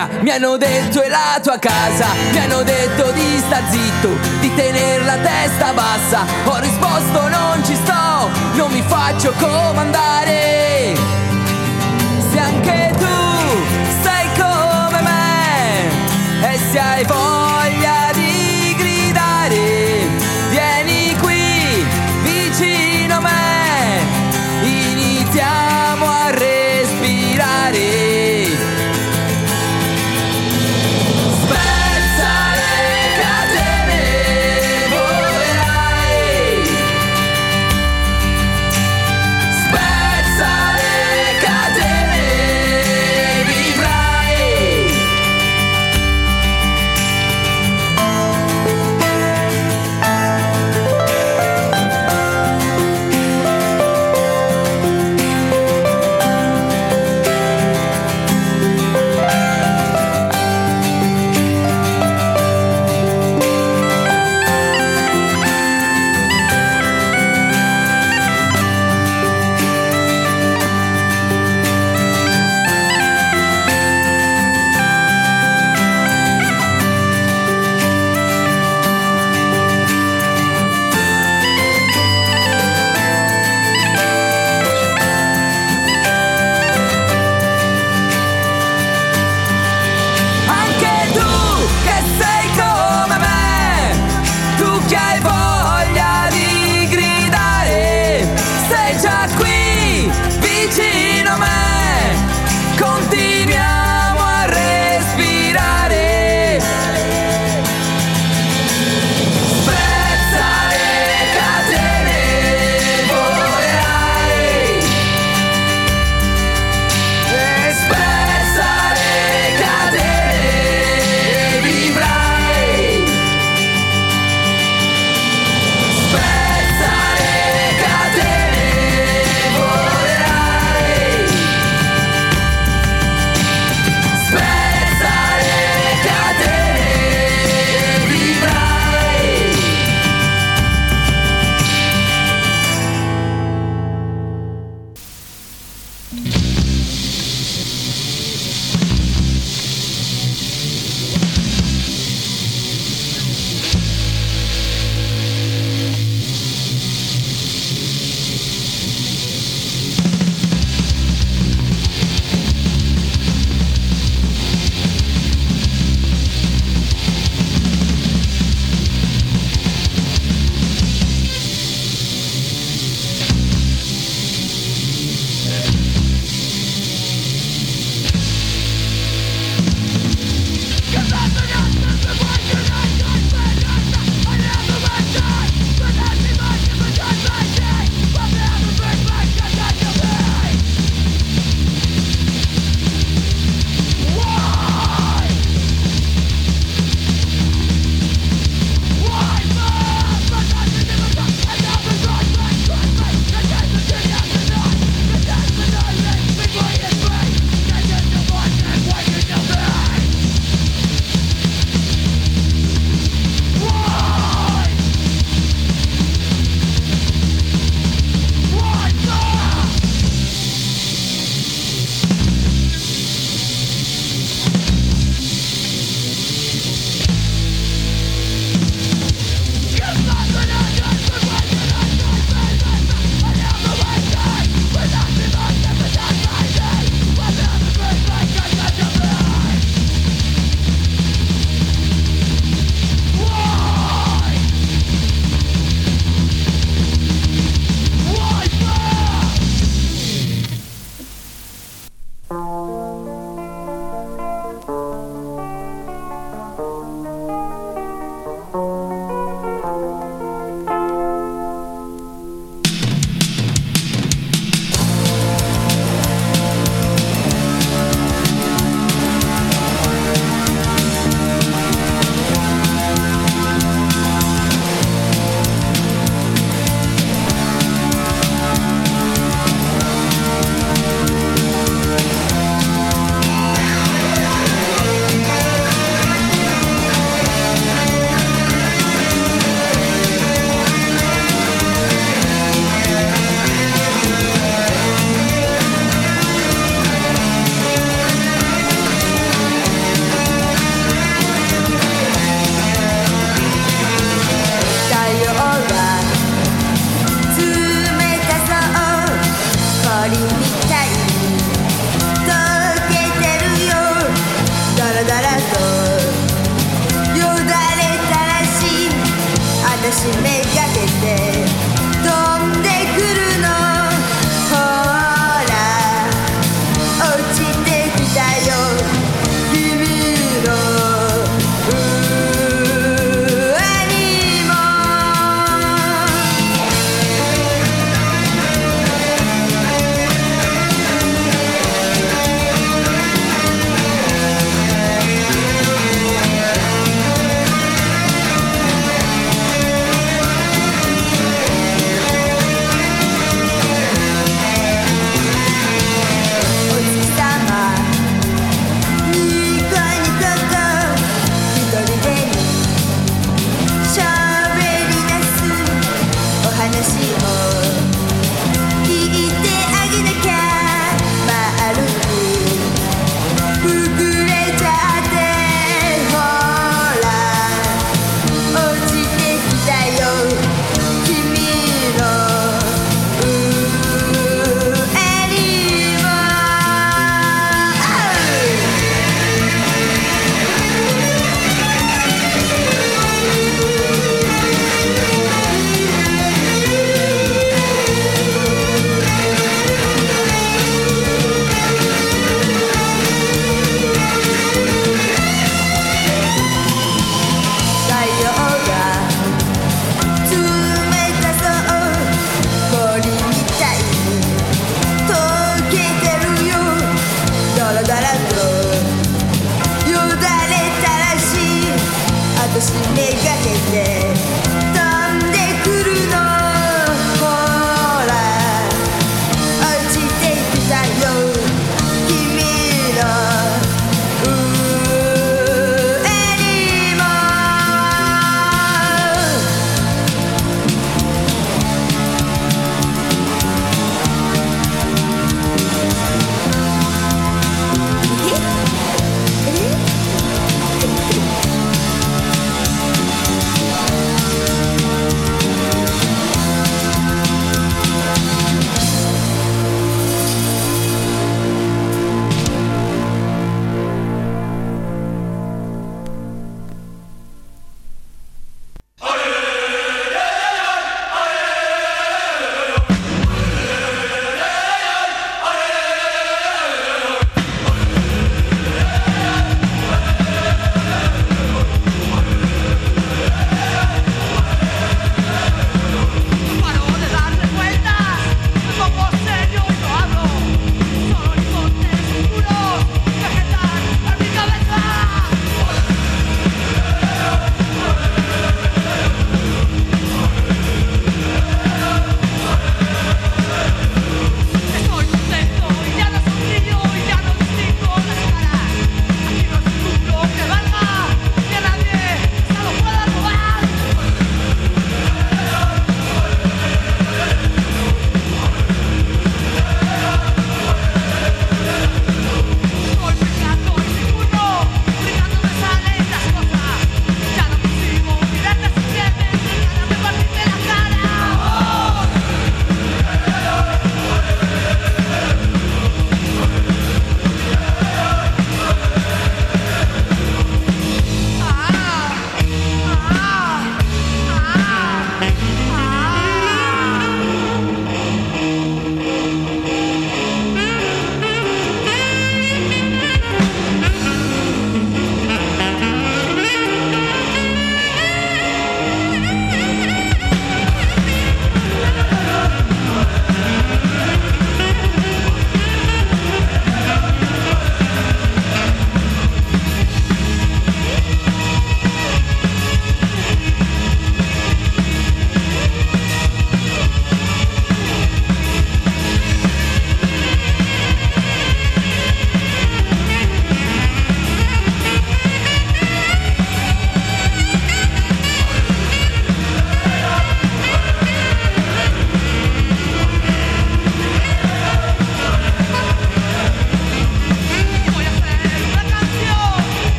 storia Mi hanno detto è la tua casa Mi hanno detto di sta zitto Di tenere la testa bassa Ho risposto non ci sto Non mi faccio comandare Se anche tu sei come me E se hai voglia